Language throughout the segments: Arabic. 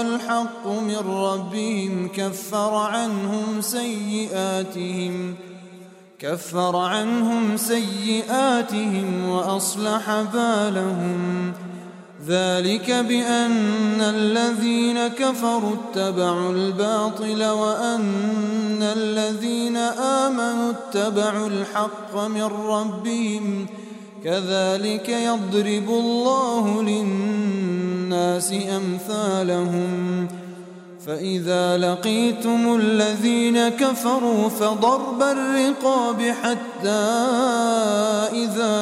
الحق من ربهم كفر عنهم سيئاتهم كفر عنهم سيئاتهم وأصلح بالهم. ذلك بأن الذين كفروا اتبعوا الباطل وأن الذين آمنوا اتبعوا الحق من ربهم. كذلك يضرب الله للناس الناس أمثالهم فإذا لقيتم الذين كفروا فضرب الرقاب حتى إذا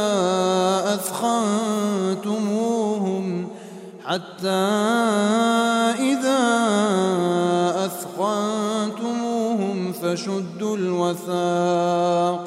أثخنتموهم حتى إذا أثخنتموهم فشدوا الوثاق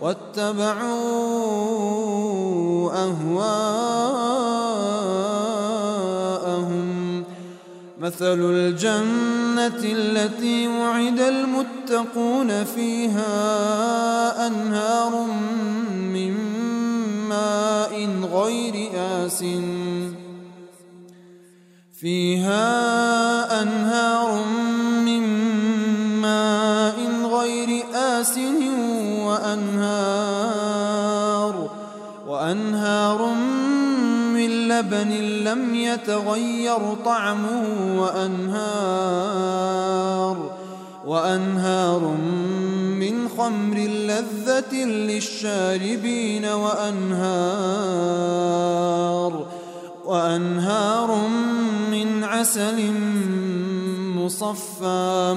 واتبعوا أهواءهم. مثل الجنة التي وعد المتقون فيها أنهار من ماء غير آسٍ فيها أنهار من ماء غير آسن وأنهار وأنهار من لبن لم يتغير طعمه وأنهار وأنهار من خمر لذة للشاربين وأنهار وأنهار من عسل مصفى.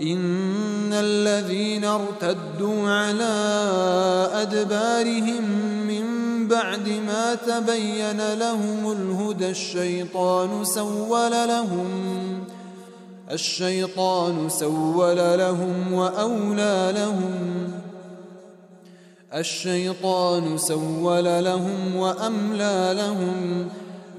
إن الذين ارتدوا على أدبارهم من بعد ما تبين لهم الهدى الشيطان سول لهم الشيطان سول لهم وأولى لهم الشيطان سول لهم وأملى لهم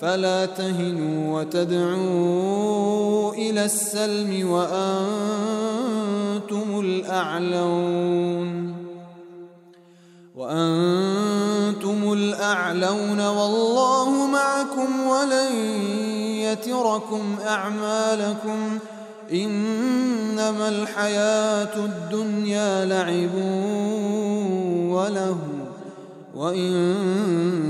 فلا تهنوا وتدعوا إلى السلم وأنتم الأعلون. وأنتم الأعلون والله معكم ولن يتركم أعمالكم. إنما الحياة الدنيا لعب وله وإن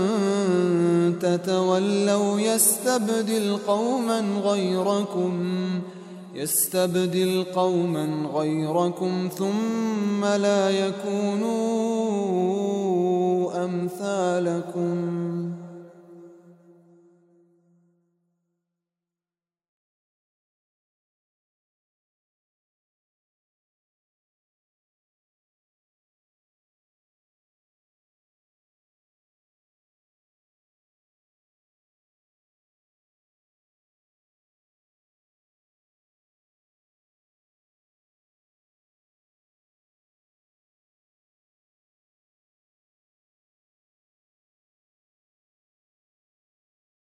تتولوا يستبدل قوما غيركم يستبدل قوما غيركم ثم لا يكونوا أمثالكم.